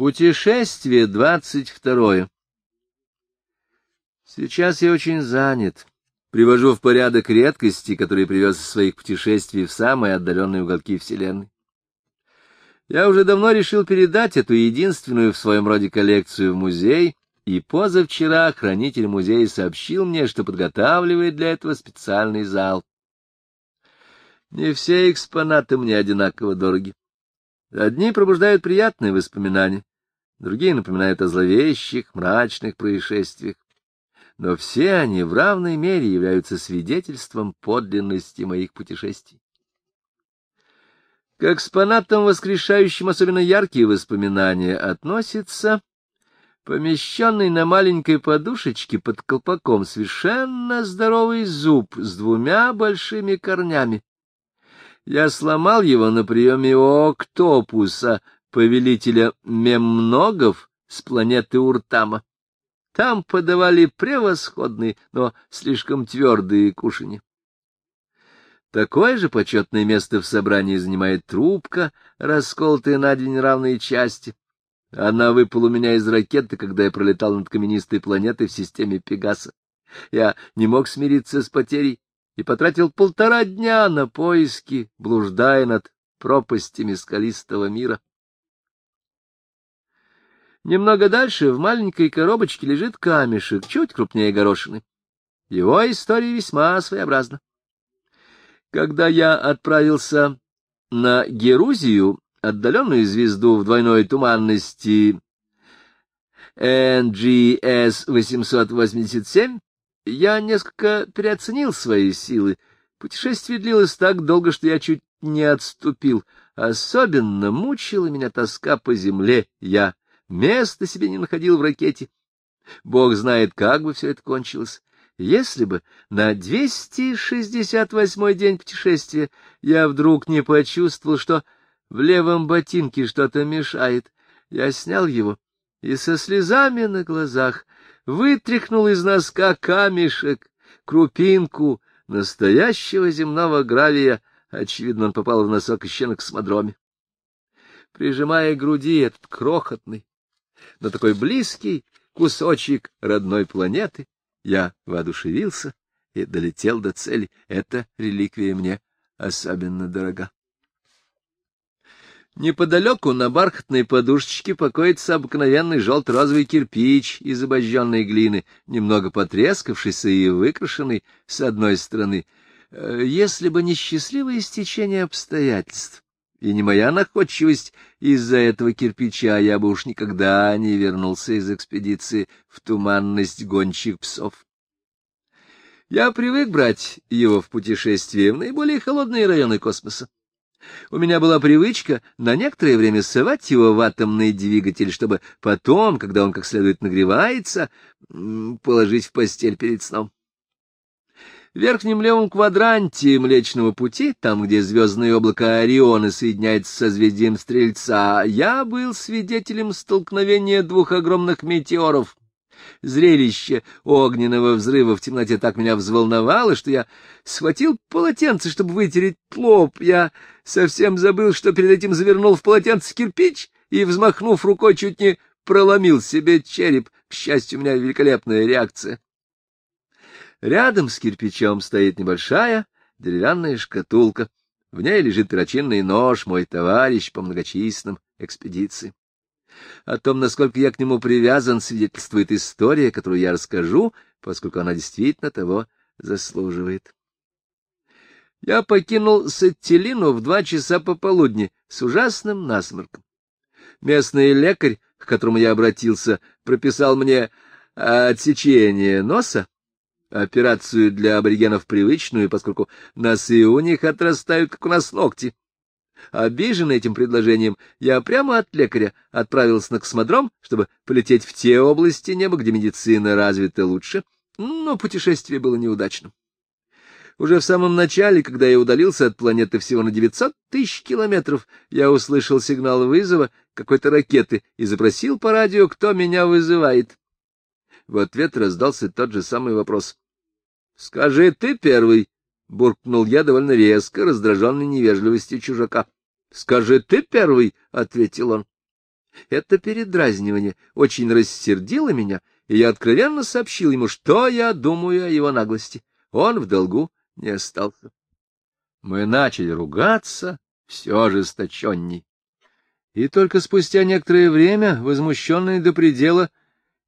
Путешествие двадцать второе. Сейчас я очень занят. Привожу в порядок редкости, которые привез из своих путешествий в самые отдаленные уголки Вселенной. Я уже давно решил передать эту единственную в своем роде коллекцию в музей, и позавчера хранитель музея сообщил мне, что подготавливает для этого специальный зал. Не все экспонаты мне одинаково дороги. Одни пробуждают приятные воспоминания, другие напоминают о зловещих, мрачных происшествиях. Но все они в равной мере являются свидетельством подлинности моих путешествий. К экспонатам, воскрешающим особенно яркие воспоминания, относится помещенный на маленькой подушечке под колпаком совершенно здоровый зуб с двумя большими корнями. Я сломал его на приеме октопуса, повелителя мемногов с планеты Уртама. Там подавали превосходные, но слишком твердые кушанья. Такое же почетное место в собрании занимает трубка, расколотая на две неравные части. Она выпала у меня из ракеты, когда я пролетал над каменистой планетой в системе Пегаса. Я не мог смириться с потерей и потратил полтора дня на поиски, блуждая над пропастями скалистого мира. Немного дальше в маленькой коробочке лежит камешек, чуть крупнее горошины. Его история весьма своеобразна. Когда я отправился на Герузию, отдаленную звезду в двойной туманности NGS-887, я несколько переоценил свои силы. Путешествие длилось так долго, что я чуть не отступил. Особенно мучила меня тоска по земле. Я Места себе не находил в ракете. Бог знает, как бы все это кончилось. Если бы на 268-й день путешествия я вдруг не почувствовал, что в левом ботинке что-то мешает, я снял его и со слезами на глазах вытряхнул из носка камешек, крупинку настоящего земного гравия. Очевидно, он попал в носок еще на космодроме. Прижимая к груди этот крохотный, но такой близкий кусочек родной планеты, я воодушевился и долетел до цели. Эта реликвия мне особенно дорога. Неподалеку на бархатной подушечке покоится обыкновенный желто-розовый кирпич из обожженной глины, немного потрескавшийся и выкрашенный с одной стороны. Э, если бы не счастливое стечение обстоятельств, и не моя находчивость из-за этого кирпича, я бы уж никогда не вернулся из экспедиции в туманность гончих псов. Я привык брать его в путешествие в наиболее холодные районы космоса. У меня была привычка на некоторое время совать его в атомный двигатель, чтобы потом, когда он как следует нагревается, положить в постель перед сном. В верхнем левом квадранте Млечного Пути, там, где звездное облако Ориона соединяется со созвездием Стрельца, я был свидетелем столкновения двух огромных метеоров. Зрелище огненного взрыва в темноте так меня взволновало, что я схватил полотенце, чтобы вытереть лоб. Я совсем забыл, что перед этим завернул в полотенце кирпич и, взмахнув рукой, чуть не проломил себе череп. К счастью, у меня великолепная реакция. Рядом с кирпичом стоит небольшая деревянная шкатулка. В ней лежит перочинный нож, мой товарищ по многочисленным экспедициям. О том, насколько я к нему привязан, свидетельствует история, которую я расскажу, поскольку она действительно того заслуживает. Я покинул Сеттелину в два часа пополудни с ужасным насморком. Местный лекарь, к которому я обратился, прописал мне отсечение носа, операцию для аборигенов привычную, поскольку носы у них отрастают, как у нас ногти. Обиженный этим предложением, я прямо от лекаря отправился на космодром, чтобы полететь в те области неба, где медицина развита лучше, но путешествие было неудачным. Уже в самом начале, когда я удалился от планеты всего на 900 тысяч километров, я услышал сигнал вызова какой-то ракеты и запросил по радио, кто меня вызывает. В ответ раздался тот же самый вопрос. — Скажи ты первый, — буркнул я довольно резко, раздраженный невежливостью чужака. — Скажи ты первый, — ответил он. Это передразнивание очень рассердило меня, и я откровенно сообщил ему, что я думаю о его наглости. Он в долгу не остался. Мы начали ругаться все ожесточенней. И только спустя некоторое время, возмущенный до предела,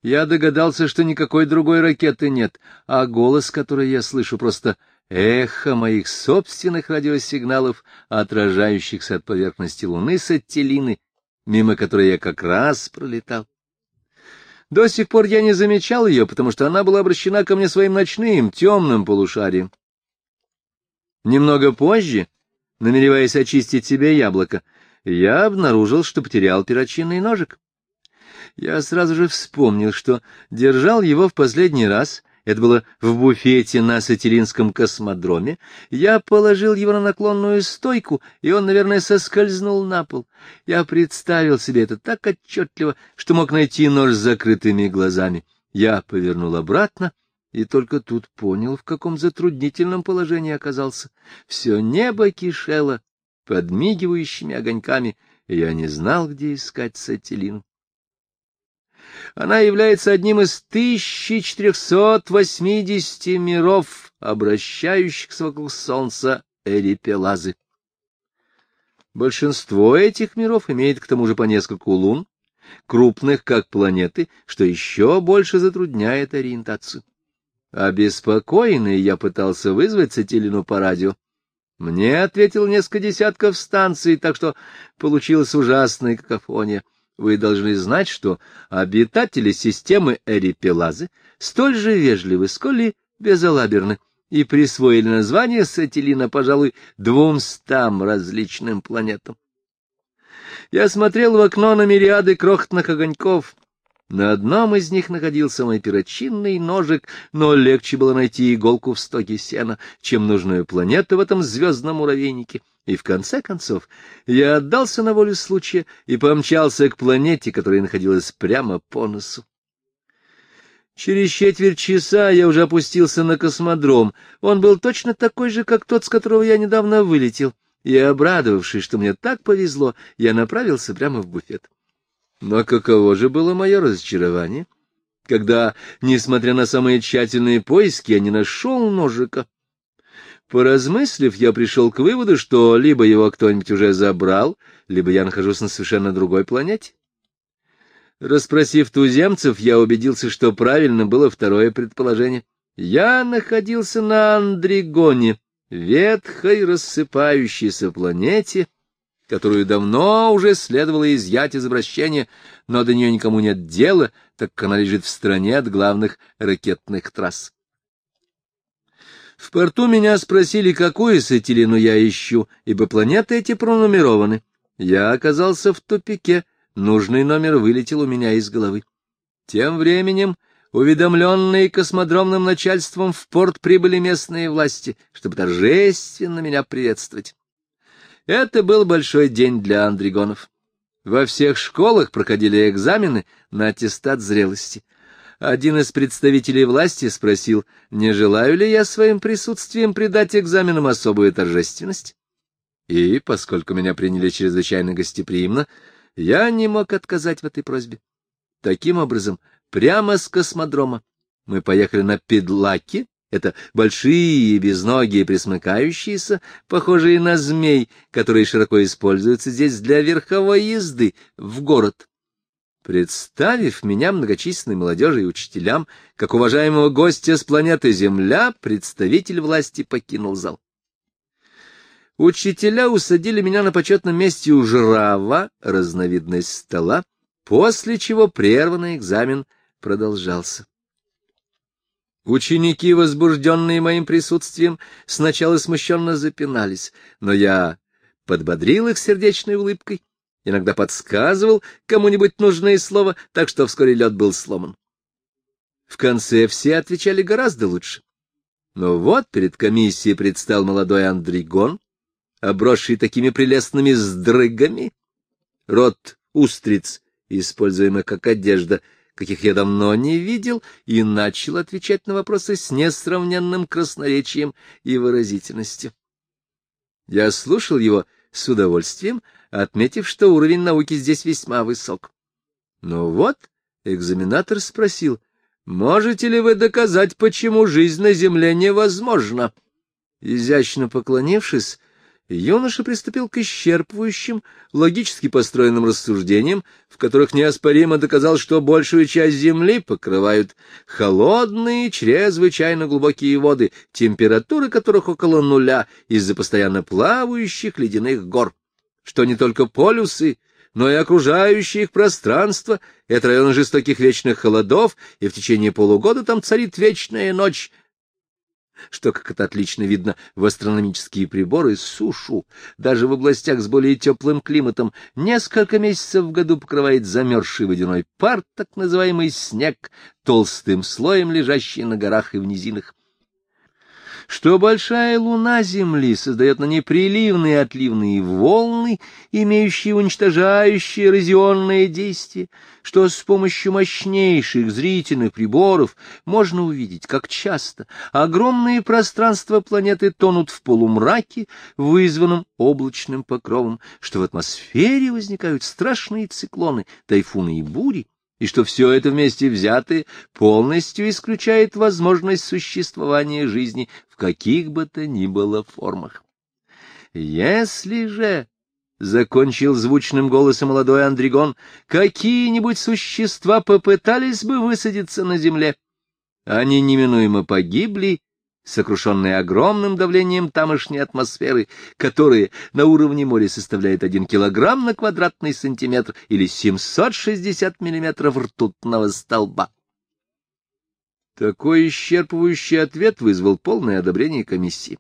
я догадался, что никакой другой ракеты нет, а голос, который я слышу, просто эхо моих собственных радиосигналов, отражающихся от поверхности Луны с Аттелины, мимо которой я как раз пролетал. До сих пор я не замечал ее, потому что она была обращена ко мне своим ночным, темным полушарием. Немного позже, намереваясь очистить себе яблоко, я обнаружил, что потерял перочинный ножик. Я сразу же вспомнил, что держал его в последний раз это было в буфете на Сатиринском космодроме, я положил его на наклонную стойку, и он, наверное, соскользнул на пол. Я представил себе это так отчетливо, что мог найти нож с закрытыми глазами. Я повернул обратно, и только тут понял, в каком затруднительном положении оказался. Все небо кишело подмигивающими огоньками, и я не знал, где искать Сатилину. Она является одним из 1480 миров, обращающихся вокруг Солнца Эрипелазы. Большинство этих миров имеет к тому же по нескольку лун, крупных как планеты, что еще больше затрудняет ориентацию. Обеспокоенный я пытался вызвать Сателину по радио. Мне ответил несколько десятков станций, так что получилась ужасная какофония. Вы должны знать, что обитатели системы Эрипелазы столь же вежливы, сколь и безалаберны, и присвоили название Сателина, пожалуй, двумстам различным планетам. Я смотрел в окно на мириады крохотных огоньков. На одном из них находился мой перочинный ножик, но легче было найти иголку в стоге сена, чем нужную планету в этом звездном муравейнике — и в конце концов я отдался на волю случая и помчался к планете, которая находилась прямо по носу. Через четверть часа я уже опустился на космодром. Он был точно такой же, как тот, с которого я недавно вылетел. И, обрадовавшись, что мне так повезло, я направился прямо в буфет. Но каково же было мое разочарование, когда, несмотря на самые тщательные поиски, я не нашел ножика. Поразмыслив, я пришел к выводу, что либо его кто-нибудь уже забрал, либо я нахожусь на совершенно другой планете. Расспросив туземцев, я убедился, что правильно было второе предположение. Я находился на Андригоне, ветхой рассыпающейся планете, которую давно уже следовало изъять из обращения, но до нее никому нет дела, так как она лежит в стране от главных ракетных трасс. В порту меня спросили, какую сателлину я ищу, ибо планеты эти пронумерованы. Я оказался в тупике, нужный номер вылетел у меня из головы. Тем временем, уведомленные космодромным начальством, в порт прибыли местные власти, чтобы торжественно меня приветствовать. Это был большой день для андригонов. Во всех школах проходили экзамены на аттестат зрелости. Один из представителей власти спросил, не желаю ли я своим присутствием придать экзаменам особую торжественность. И, поскольку меня приняли чрезвычайно гостеприимно, я не мог отказать в этой просьбе. Таким образом, прямо с космодрома мы поехали на Педлаки, это большие, безногие, присмыкающиеся, похожие на змей, которые широко используются здесь для верховой езды, в город. Представив меня многочисленной молодежи и учителям, как уважаемого гостя с планеты Земля, представитель власти покинул зал. Учителя усадили меня на почетном месте у жрава, разновидность стола, после чего прерванный экзамен продолжался. Ученики, возбужденные моим присутствием, сначала смущенно запинались, но я подбодрил их сердечной улыбкой иногда подсказывал кому-нибудь нужное слово, так что вскоре лед был сломан. В конце все отвечали гораздо лучше. Но вот перед комиссией предстал молодой Андригон, обросший такими прелестными сдрыгами, рот устриц, используемый как одежда, каких я давно не видел, и начал отвечать на вопросы с несравненным красноречием и выразительностью. Я слушал его с удовольствием, отметив, что уровень науки здесь весьма высок. Но вот экзаменатор спросил, можете ли вы доказать, почему жизнь на Земле невозможна? Изящно поклонившись, юноша приступил к исчерпывающим, логически построенным рассуждениям, в которых неоспоримо доказал, что большую часть Земли покрывают холодные, чрезвычайно глубокие воды, температура которых около нуля из-за постоянно плавающих ледяных гор, что не только полюсы, но и окружающее их пространство — это район жестоких вечных холодов, и в течение полугода там царит вечная ночь, что, как это отлично видно в астрономические приборы, сушу, даже в областях с более теплым климатом, несколько месяцев в году покрывает замерзший водяной пар, так называемый снег, толстым слоем лежащий на горах и в низинах что большая луна Земли создает на ней приливные и отливные волны, имеющие уничтожающее эрозионное действие, что с помощью мощнейших зрительных приборов можно увидеть, как часто огромные пространства планеты тонут в полумраке, вызванном облачным покровом, что в атмосфере возникают страшные циклоны, тайфуны и бури, и что все это вместе взятое полностью исключает возможность существования жизни в каких бы то ни было формах. Если же, — закончил звучным голосом молодой Андригон, — какие-нибудь существа попытались бы высадиться на земле, они неминуемо погибли сокрушенные огромным давлением тамошней атмосферы, которая на уровне моря составляет один килограмм на квадратный сантиметр или 760 миллиметров ртутного столба. Такой исчерпывающий ответ вызвал полное одобрение комиссии.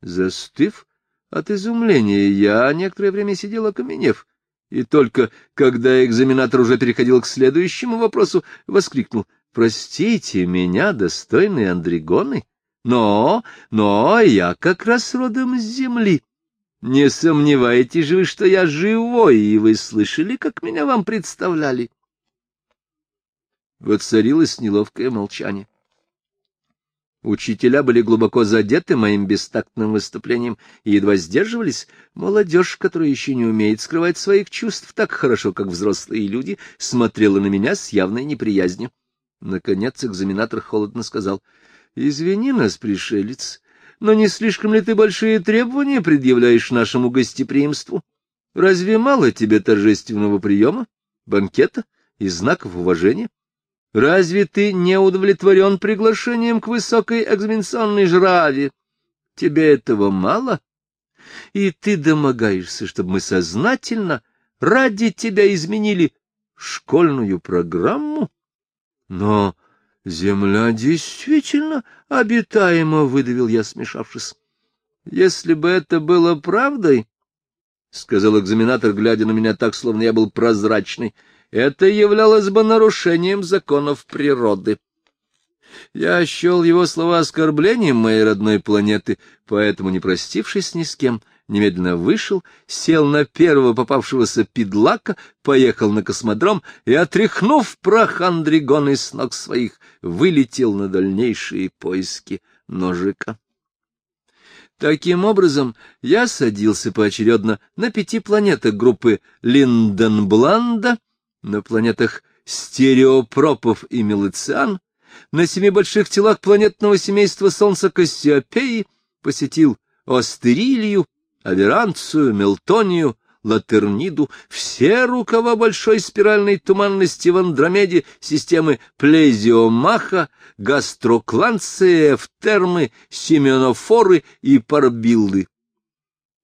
Застыв от изумления, я некоторое время сидел окаменев, и только когда экзаменатор уже переходил к следующему вопросу, воскликнул «Простите меня, достойные Андригоны!» Но, но я как раз родом с земли. Не сомневаетесь же вы, что я живой, и вы слышали, как меня вам представляли? Воцарилось неловкое молчание. Учителя были глубоко задеты моим бестактным выступлением и едва сдерживались. Молодежь, которая еще не умеет скрывать своих чувств так хорошо, как взрослые люди, смотрела на меня с явной неприязнью. Наконец экзаменатор холодно сказал —— Извини нас, пришелец, но не слишком ли ты большие требования предъявляешь нашему гостеприимству? Разве мало тебе торжественного приема, банкета и знаков уважения? Разве ты не удовлетворен приглашением к высокой экзаменационной жраве? Тебе этого мало? И ты домогаешься, чтобы мы сознательно ради тебя изменили школьную программу? Но Земля действительно обитаема, — выдавил я, смешавшись. — Если бы это было правдой, — сказал экзаменатор, глядя на меня так, словно я был прозрачный, — это являлось бы нарушением законов природы. Я счел его слова оскорблением моей родной планеты, поэтому, не простившись ни с кем, — немедленно вышел, сел на первого попавшегося пидлака, поехал на космодром и, отряхнув прах Андригона из ног своих, вылетел на дальнейшие поиски ножика. Таким образом, я садился поочередно на пяти планетах группы Линденбланда, на планетах Стереопропов и Мелициан, на семи больших телах планетного семейства Солнца Кассиопеи, посетил Остерилию, Аверанцию, Мелтонию, Латерниду, все рукава большой спиральной туманности в Андромеде, системы Плезиомаха, Гастрокланция, Эфтермы, Семенофоры и Парбилды.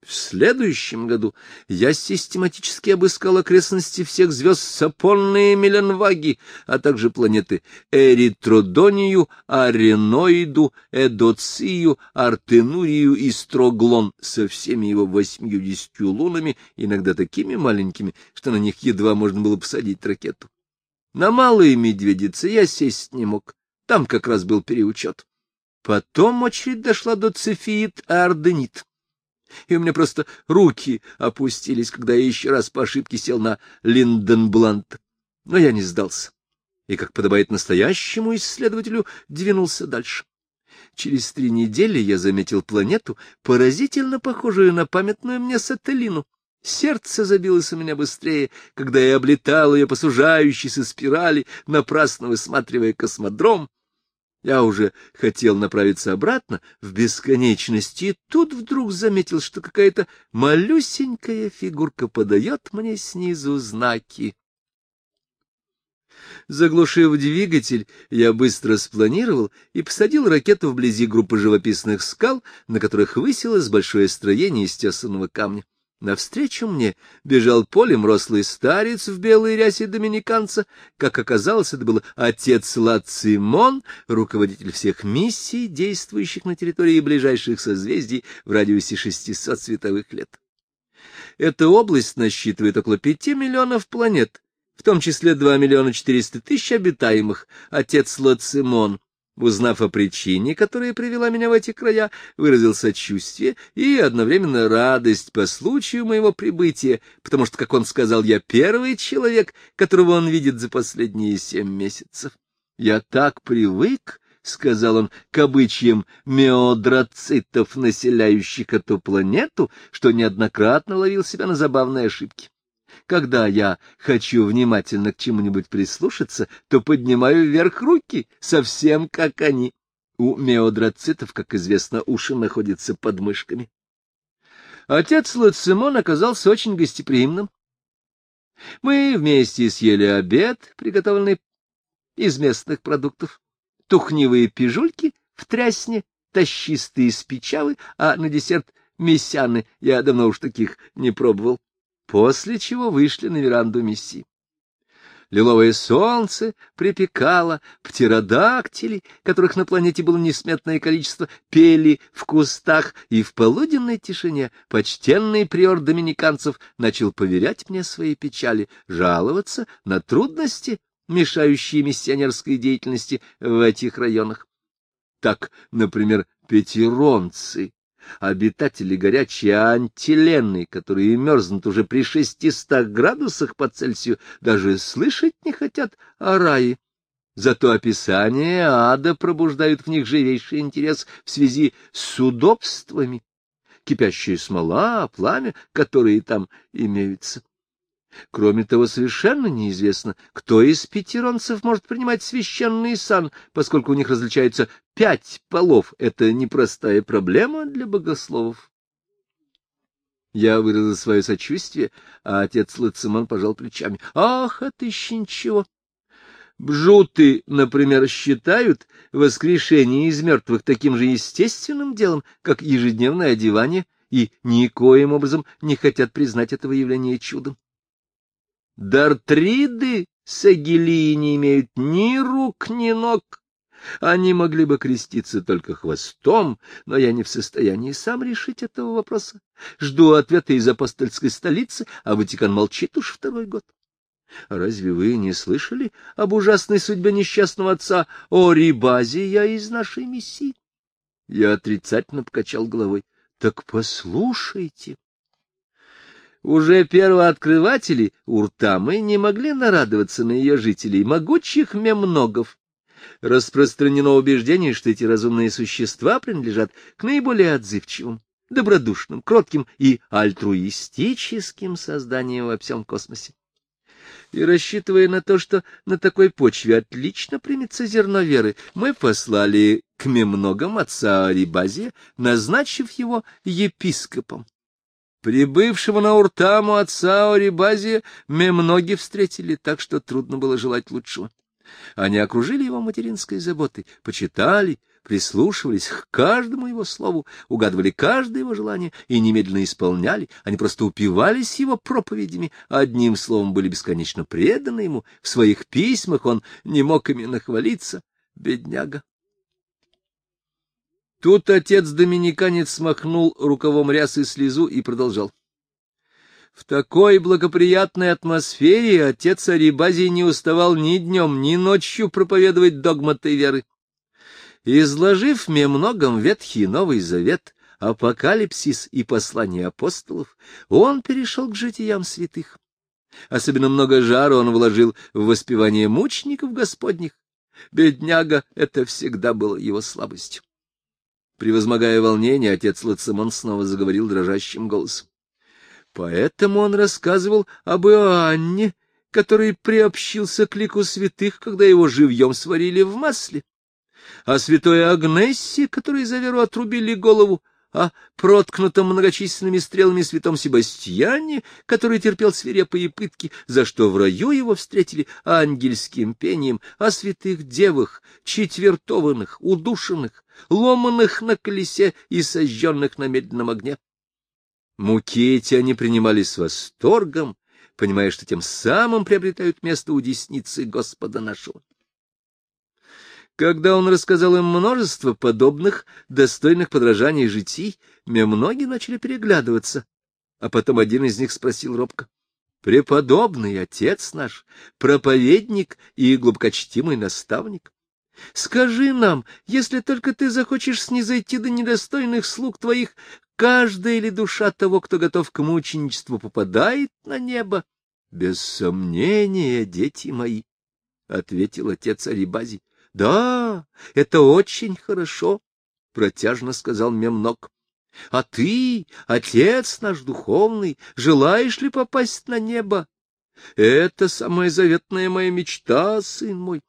В следующем году я систематически обыскал окрестности всех звезд Сапонны и Меленваги, а также планеты Эритродонию, Ареноиду, Эдоцию, Артенурию и Строглон со всеми его восьмидесятью лунами, иногда такими маленькими, что на них едва можно было посадить ракету. На малые медведицы я сесть не мог, там как раз был переучет. Потом очередь дошла до Цефиит Арденит и у меня просто руки опустились, когда я еще раз по ошибке сел на Линденблант. Но я не сдался, и, как подобает настоящему исследователю, двинулся дальше. Через три недели я заметил планету, поразительно похожую на памятную мне Сателлину. Сердце забилось у меня быстрее, когда я облетал ее по сужающейся спирали, напрасно высматривая космодром. Я уже хотел направиться обратно в бесконечность, и тут вдруг заметил, что какая-то малюсенькая фигурка подает мне снизу знаки. Заглушив двигатель, я быстро спланировал и посадил ракету вблизи группы живописных скал, на которых высилось большое строение из тесаного камня. Навстречу мне бежал полем рослый старец в белой рясе доминиканца. Как оказалось, это был отец Лацимон, руководитель всех миссий, действующих на территории ближайших созвездий в радиусе 600 световых лет. Эта область насчитывает около пяти миллионов планет, в том числе 2 миллиона 400 тысяч обитаемых. Отец Лацимон Узнав о причине, которая привела меня в эти края, выразил сочувствие и одновременно радость по случаю моего прибытия, потому что, как он сказал, я первый человек, которого он видит за последние семь месяцев. Я так привык, — сказал он, — к обычаям меодроцитов, населяющих эту планету, что неоднократно ловил себя на забавные ошибки. Когда я хочу внимательно к чему-нибудь прислушаться, то поднимаю вверх руки, совсем как они. У меодроцитов, как известно, уши находятся под мышками. Отец Лацимон оказался очень гостеприимным. Мы вместе съели обед, приготовленный из местных продуктов, тухнивые пижульки в трясне, тащистые спичавы, а на десерт — месяны, я давно уж таких не пробовал после чего вышли на веранду Месси. Лиловое солнце припекало, птеродактили, которых на планете было несметное количество, пели в кустах, и в полуденной тишине почтенный приор доминиканцев начал поверять мне свои печали, жаловаться на трудности, мешающие миссионерской деятельности в этих районах. Так, например, пятеронцы обитатели горячей антилены, которые мерзнут уже при шестистах градусах по Цельсию, даже слышать не хотят о рае. Зато описание ада пробуждают в них живейший интерес в связи с удобствами, кипящая смола, пламя, которые там имеются. Кроме того, совершенно неизвестно, кто из пятеронцев может принимать священный сан, поскольку у них различаются пять полов. Это непростая проблема для богословов. Я выразил свое сочувствие, а отец Лациман пожал плечами. Ах, это еще ничего. Бжуты, например, считают воскрешение из мертвых таким же естественным делом, как ежедневное одевание, и никоим образом не хотят признать этого явления чудом. Дартриды с Агилии не имеют ни рук, ни ног. Они могли бы креститься только хвостом, но я не в состоянии сам решить этого вопроса. Жду ответа из апостольской столицы, а Ватикан молчит уж второй год. Разве вы не слышали об ужасной судьбе несчастного отца Орибазия из нашей миссии? Я отрицательно покачал головой. Так послушайте. Уже первооткрыватели Уртамы не могли нарадоваться на ее жителей, могучих мемногов. Распространено убеждение, что эти разумные существа принадлежат к наиболее отзывчивым, добродушным, кротким и альтруистическим созданиям во всем космосе. И рассчитывая на то, что на такой почве отлично примется зерно веры, мы послали к мемногам отца Арибазия, назначив его епископом. Прибывшего на Уртаму отца Орибазия многие встретили так, что трудно было желать лучшего. Они окружили его материнской заботой, почитали, прислушивались к каждому его слову, угадывали каждое его желание и немедленно исполняли. Они просто упивались его проповедями, одним словом были бесконечно преданы ему. В своих письмах он не мог ими нахвалиться, бедняга. Тут отец-доминиканец смахнул рукавом рясы слезу и продолжал. В такой благоприятной атмосфере отец Арибазий не уставал ни днем, ни ночью проповедовать догматы веры. Изложив мне многом Ветхий Новый Завет, апокалипсис и послание апостолов, он перешел к житиям святых. Особенно много жару он вложил в воспевание мучеников Господних. Бедняга — это всегда было его слабостью. Превозмогая волнение, отец Лацимон снова заговорил дрожащим голосом. Поэтому он рассказывал об Иоанне, который приобщился к лику святых, когда его живьем сварили в масле, о святой Агнессе, которой за веру отрубили голову, о проткнутом многочисленными стрелами святом Себастьяне, который терпел свирепые пытки, за что в раю его встретили ангельским пением, о святых девах, четвертованных, удушенных, ломанных на колесе и сожженных на медленном огне. Муки эти они принимали с восторгом, понимая, что тем самым приобретают место у десницы Господа нашего. Когда он рассказал им множество подобных, достойных подражаний житий, многие начали переглядываться, а потом один из них спросил робко. — Преподобный отец наш, проповедник и глубокочтимый наставник, скажи нам, если только ты захочешь снизойти до недостойных слуг твоих, каждая ли душа того, кто готов к мученичеству, попадает на небо? — Без сомнения, дети мои, — ответил отец Арибази. — Да, это очень хорошо, — протяжно сказал Мемнок. — А ты, отец наш духовный, желаешь ли попасть на небо? Это самая заветная моя мечта, сын мой.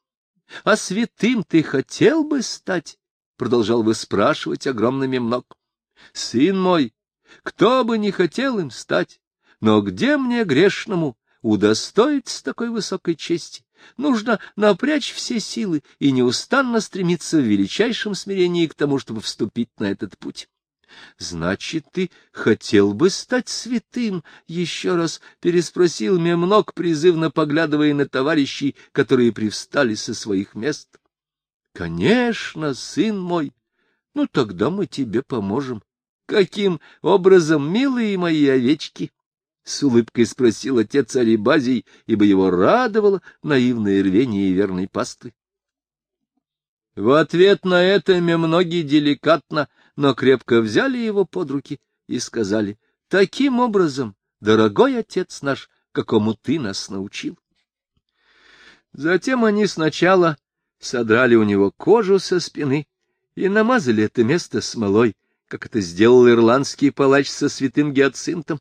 А святым ты хотел бы стать? — продолжал выспрашивать огромный Мемнок. — Сын мой, кто бы не хотел им стать, но где мне грешному удостоиться такой высокой чести? Нужно напрячь все силы и неустанно стремиться в величайшем смирении к тому, чтобы вступить на этот путь. — Значит, ты хотел бы стать святым? — еще раз переспросил Мемнок, призывно поглядывая на товарищей, которые привстали со своих мест. — Конечно, сын мой. Ну, тогда мы тебе поможем. Каким образом, милые мои овечки? — с улыбкой спросил отец Арибазий, ибо его радовало наивное рвение верной пасты. В ответ на это многие деликатно, но крепко взяли его под руки и сказали, — Таким образом, дорогой отец наш, какому ты нас научил. Затем они сначала содрали у него кожу со спины и намазали это место смолой, как это сделал ирландский палач со святым гиацинтом.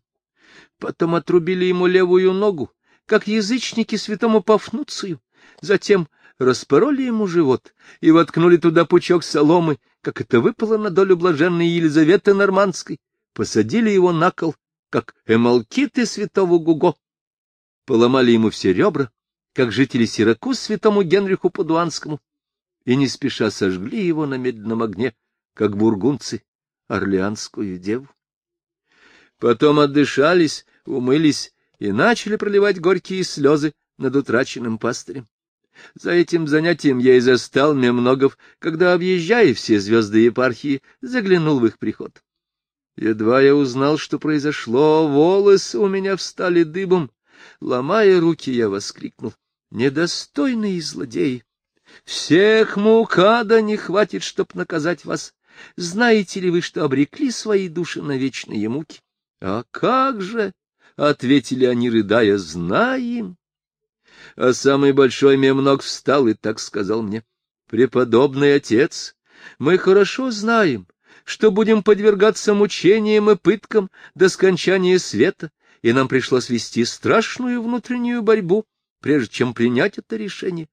Потом отрубили ему левую ногу, как язычники святому Пафнуцию. Затем распороли ему живот и воткнули туда пучок соломы, как это выпало на долю блаженной Елизаветы Нормандской. Посадили его на кол, как эмалкиты святого Гуго. Поломали ему все ребра, как жители Сиракуз святому Генриху Падуанскому, и не спеша сожгли его на медленном огне, как бургунцы Орлеанскую деву. Потом отдышались, умылись и начали проливать горькие слезы над утраченным пастырем. За этим занятием я и застал Мемногов, когда, объезжая все звезды епархии, заглянул в их приход. Едва я узнал, что произошло, волосы у меня встали дыбом. Ломая руки, я воскликнул. Недостойные злодеи! Всех мукада не хватит, чтоб наказать вас. Знаете ли вы, что обрекли свои души на вечные муки? А как же? — ответили они, рыдая, — знаем. А самый большой мемног встал и так сказал мне. — Преподобный отец, мы хорошо знаем, что будем подвергаться мучениям и пыткам до скончания света, и нам пришлось вести страшную внутреннюю борьбу, прежде чем принять это решение.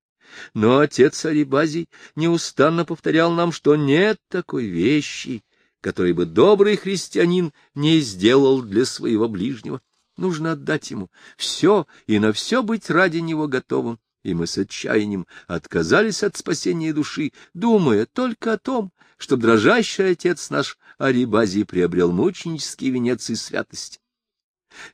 Но отец Арибазий неустанно повторял нам, что нет такой вещи, который бы добрый христианин не сделал для своего ближнего. Нужно отдать ему все и на все быть ради него готовым. И мы с отчаянием отказались от спасения души, думая только о том, что дрожащий отец наш Арибазий приобрел мученический венец и святость.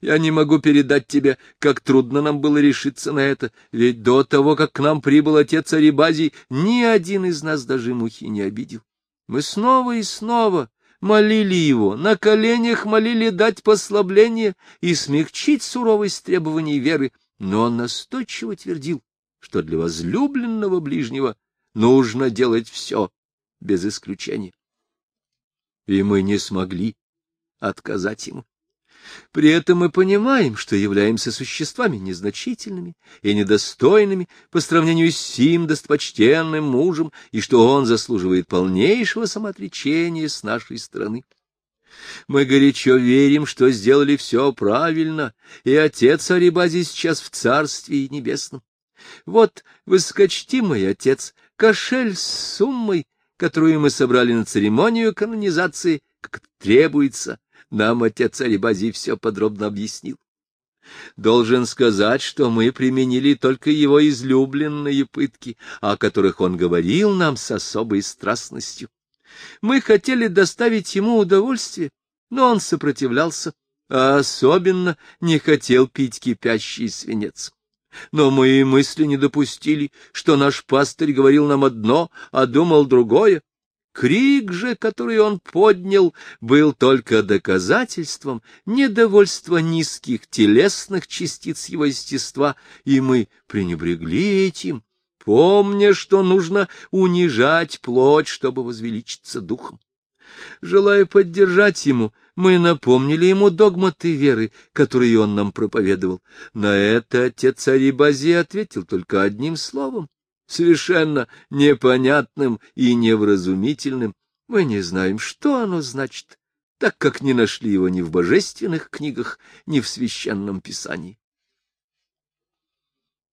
Я не могу передать тебе, как трудно нам было решиться на это, ведь до того, как к нам прибыл отец Арибазий, ни один из нас даже мухи не обидел. Мы снова и снова молили его, на коленях молили дать послабление и смягчить суровость требований веры, но он настойчиво твердил, что для возлюбленного ближнего нужно делать все, без исключения. И мы не смогли отказать ему. При этом мы понимаем, что являемся существами незначительными и недостойными по сравнению с сим достопочтенным мужем, и что он заслуживает полнейшего самоотречения с нашей стороны. Мы горячо верим, что сделали все правильно, и отец Арибази сейчас в Царстве Небесном. Вот высокочтимый отец, кошель с суммой, которую мы собрали на церемонию канонизации, как требуется, нам отец Арибази все подробно объяснил. Должен сказать, что мы применили только его излюбленные пытки, о которых он говорил нам с особой страстностью. Мы хотели доставить ему удовольствие, но он сопротивлялся, а особенно не хотел пить кипящий свинец. Но мы и мысли не допустили, что наш пастырь говорил нам одно, а думал другое. Крик же, который он поднял, был только доказательством недовольства низких телесных частиц его естества, и мы пренебрегли этим, помня, что нужно унижать плоть, чтобы возвеличиться духом. Желая поддержать ему, мы напомнили ему догматы веры, которые он нам проповедовал. На это отец Арибази ответил только одним словом совершенно непонятным и невразумительным. Мы не знаем, что оно значит, так как не нашли его ни в божественных книгах, ни в священном писании.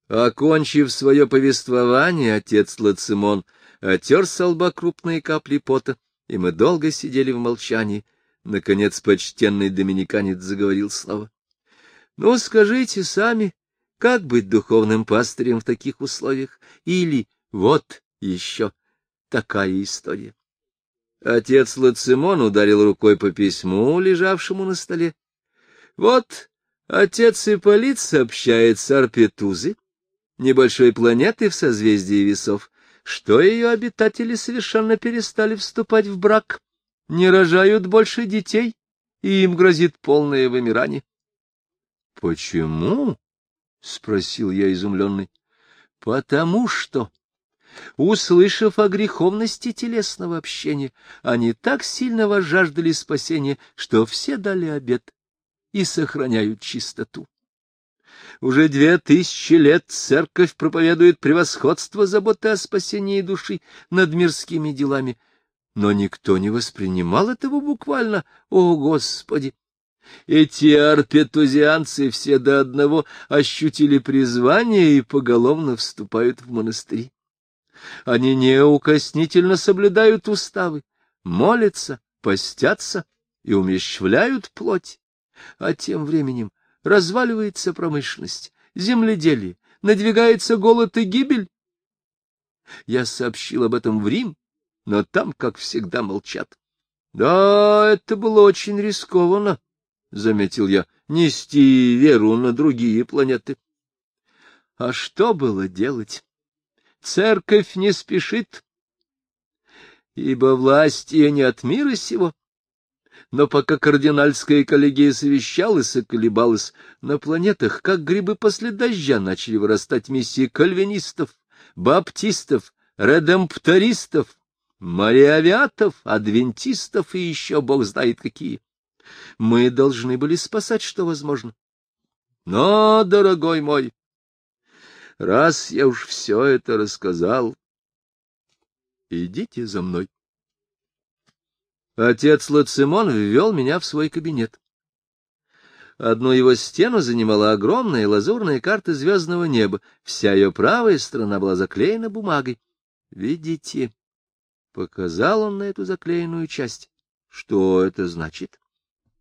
Окончив свое повествование, отец Лацимон отер с лба крупные капли пота, и мы долго сидели в молчании. Наконец почтенный доминиканец заговорил снова. — Ну, скажите сами, как быть духовным пастырем в таких условиях? Или вот еще такая история. Отец Лацимон ударил рукой по письму, лежавшему на столе. Вот отец Ипполит сообщает с Арпетузы, небольшой планеты в созвездии весов, что ее обитатели совершенно перестали вступать в брак, не рожают больше детей, и им грозит полное вымирание. — Почему? — спросил я изумленный. — Потому что, услышав о греховности телесного общения, они так сильно возжаждали спасения, что все дали обет и сохраняют чистоту. Уже две тысячи лет церковь проповедует превосходство заботы о спасении души над мирскими делами, но никто не воспринимал этого буквально. О, Господи! Эти арпетузианцы все до одного ощутили призвание и поголовно вступают в монастыри. Они неукоснительно соблюдают уставы, молятся, постятся и умещвляют плоть. А тем временем разваливается промышленность, земледелие, надвигается голод и гибель. Я сообщил об этом в Рим, но там, как всегда, молчат. Да, это было очень рискованно, — заметил я, — нести веру на другие планеты. А что было делать? Церковь не спешит, ибо власть ее не от мира сего. Но пока кардинальская коллегия совещалась и колебалась, на планетах, как грибы после дождя, начали вырастать миссии кальвинистов, баптистов, редемптористов, мариавиатов, адвентистов и еще бог знает какие. Мы должны были спасать, что возможно. Но, дорогой мой, раз я уж все это рассказал, идите за мной. Отец Лацимон ввел меня в свой кабинет. Одну его стену занимала огромная лазурная карта звездного неба. Вся ее правая сторона была заклеена бумагой. Видите, показал он на эту заклеенную часть. Что это значит?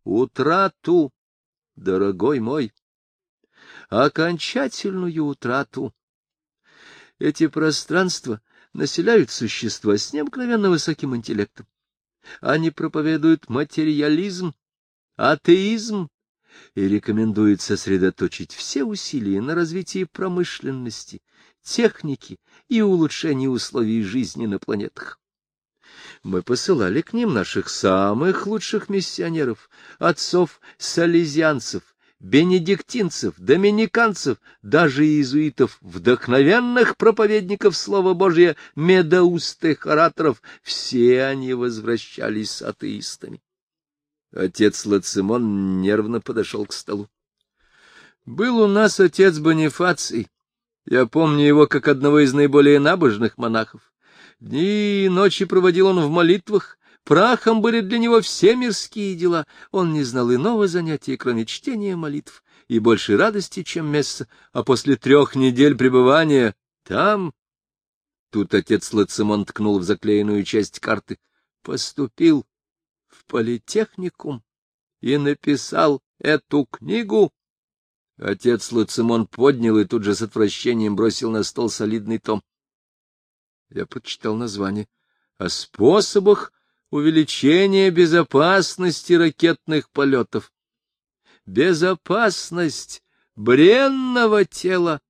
Утрату, дорогой мой, окончательную утрату. Эти пространства населяют существа с необыкновенно высоким интеллектом. Они проповедуют материализм, атеизм и рекомендуют сосредоточить все усилия на развитии промышленности, техники и улучшении условий жизни на планетах мы посылали к ним наших самых лучших миссионеров, отцов салезианцев, бенедиктинцев, доминиканцев, даже иезуитов, вдохновенных проповедников Слова Божия, медоустых ораторов, все они возвращались атеистами. Отец Лацимон нервно подошел к столу. Был у нас отец Бонифаций. Я помню его как одного из наиболее набожных монахов. Дни и ночи проводил он в молитвах, прахом были для него все мирские дела. Он не знал иного занятия, кроме чтения молитв, и больше радости, чем месса. А после трех недель пребывания там... Тут отец Лацимон ткнул в заклеенную часть карты. Поступил в политехникум и написал эту книгу. Отец Луцимон поднял и тут же с отвращением бросил на стол солидный том. Я прочитал название о способах увеличения безопасности ракетных полетов. Безопасность бренного тела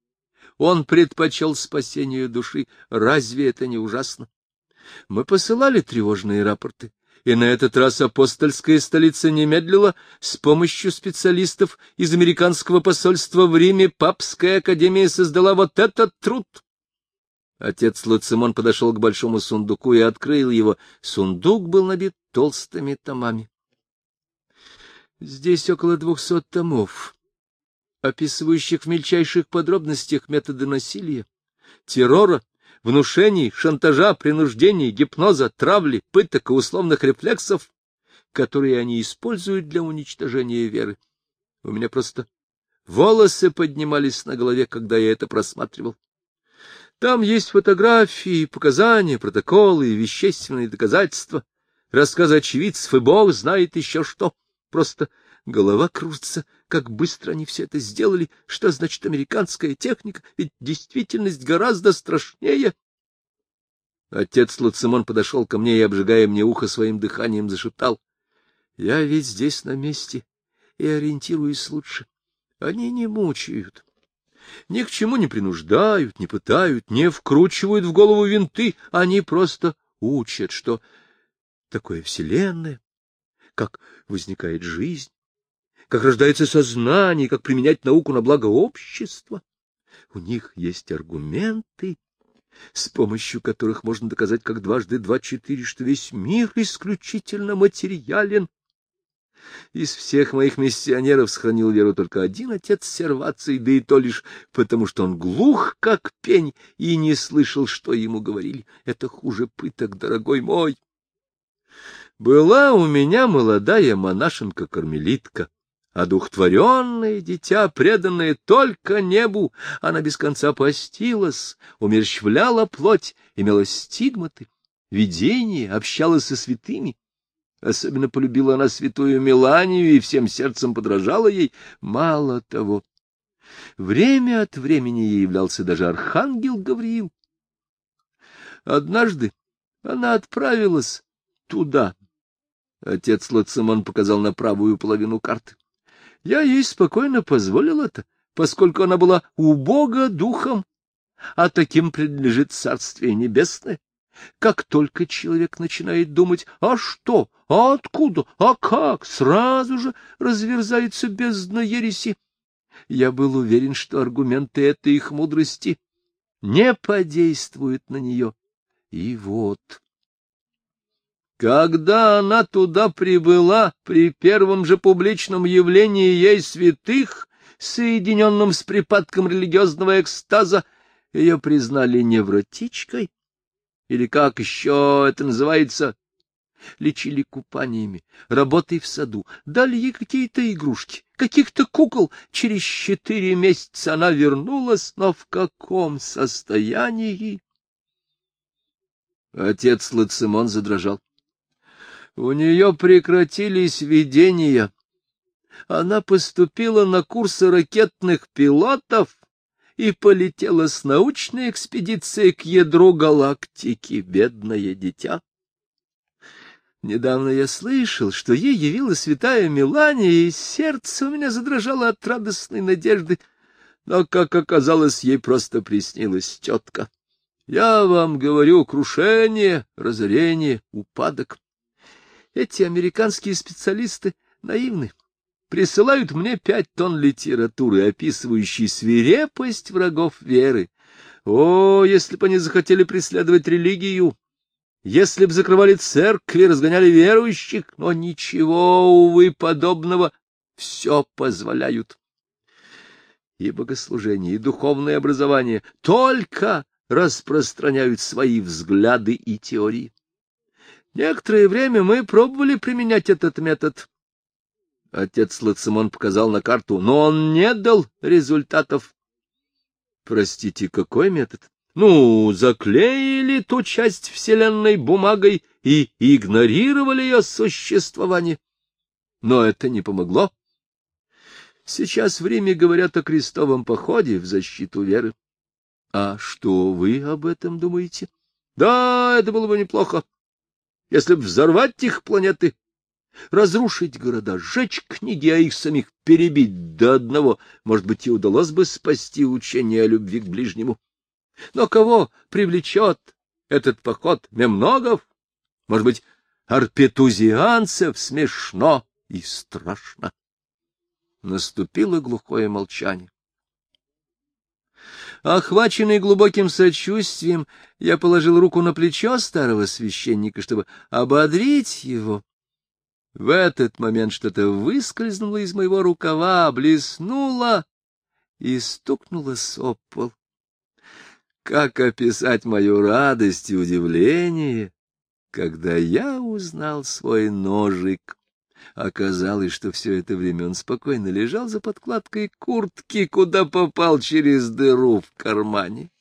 он предпочел спасению души. Разве это не ужасно? Мы посылали тревожные рапорты и на этот раз апостольская столица не медлила. С помощью специалистов из американского посольства в Риме Папская академия создала вот этот труд. Отец Луцимон подошел к большому сундуку и открыл его. Сундук был набит толстыми томами. Здесь около двухсот томов, описывающих в мельчайших подробностях методы насилия, террора внушений, шантажа, принуждений, гипноза, травли, пыток и условных рефлексов, которые они используют для уничтожения веры. У меня просто волосы поднимались на голове, когда я это просматривал. Там есть фотографии, показания, протоколы вещественные доказательства, рассказы очевидцев, и Бог знает еще что. Просто голова кружится, как быстро они все это сделали, что значит американская техника, ведь действительность гораздо страшнее. Отец Луцимон подошел ко мне и, обжигая мне ухо своим дыханием, зашептал. — Я ведь здесь на месте и ориентируюсь лучше. Они не мучают, ни к чему не принуждают, не пытают, не вкручивают в голову винты. Они просто учат, что такое Вселенная, как возникает жизнь, как рождается сознание, как применять науку на благо общества. У них есть аргументы, с помощью которых можно доказать как дважды два четыре, что весь мир исключительно материален. Из всех моих миссионеров сохранил веру только один отец Серваций, да и то лишь потому, что он глух, как пень, и не слышал, что ему говорили. Это хуже пыток, дорогой мой. Была у меня молодая монашенка-кармелитка, одухотворенное дитя, преданное только небу, она без конца постилась, умерщвляла плоть, имела стигматы, видения, общалась со святыми. Особенно полюбила она святую Меланию и всем сердцем подражала ей. Мало того, время от времени ей являлся даже архангел Гавриил. Однажды она отправилась туда. Отец Лацимон показал на правую половину карты. Я ей спокойно позволил это, поскольку она была убога духом, а таким принадлежит Царствие Небесное. Как только человек начинает думать «а что?», «а откуда?», «а как?», сразу же разверзается бездна ереси. Я был уверен, что аргументы этой их мудрости не подействуют на нее. И вот... Когда она туда прибыла, при первом же публичном явлении ей святых, соединенном с припадком религиозного экстаза, ее признали невротичкой, или как еще это называется, лечили купаниями, работой в саду, дали ей какие-то игрушки, каких-то кукол. Через четыре месяца она вернулась, но в каком состоянии? Отец Лацимон задрожал. У нее прекратились видения. Она поступила на курсы ракетных пилотов и полетела с научной экспедицией к ядру галактики, бедное дитя. Недавно я слышал, что ей явилась святая Милания, и сердце у меня задрожало от радостной надежды, но, как оказалось, ей просто приснилась тетка. Я вам говорю, крушение, разорение, упадок. Эти американские специалисты наивны. Присылают мне пять тонн литературы, описывающей свирепость врагов веры. О, если бы они захотели преследовать религию, если б закрывали церкви, разгоняли верующих, но ничего, увы, подобного все позволяют. И богослужение, и духовное образование только распространяют свои взгляды и теории. Некоторое время мы пробовали применять этот метод. Отец Лацимон показал на карту, но он не дал результатов. Простите, какой метод? Ну, заклеили ту часть Вселенной бумагой и игнорировали ее существование. Но это не помогло. Сейчас в Риме говорят о крестовом походе в защиту веры. А что вы об этом думаете? Да, это было бы неплохо. Если б взорвать их планеты, разрушить города, сжечь книги, а их самих перебить до одного, может быть, и удалось бы спасти учение о любви к ближнему. Но кого привлечет этот поход? Мемногов? Может быть, арпетузианцев смешно и страшно? Наступило глухое молчание. Охваченный глубоким сочувствием, я положил руку на плечо старого священника, чтобы ободрить его. В этот момент что-то выскользнуло из моего рукава, блеснуло и стукнуло с пол. Как описать мою радость и удивление, когда я узнал свой ножик? Оказалось, что все это время он спокойно лежал за подкладкой куртки, куда попал через дыру в кармане.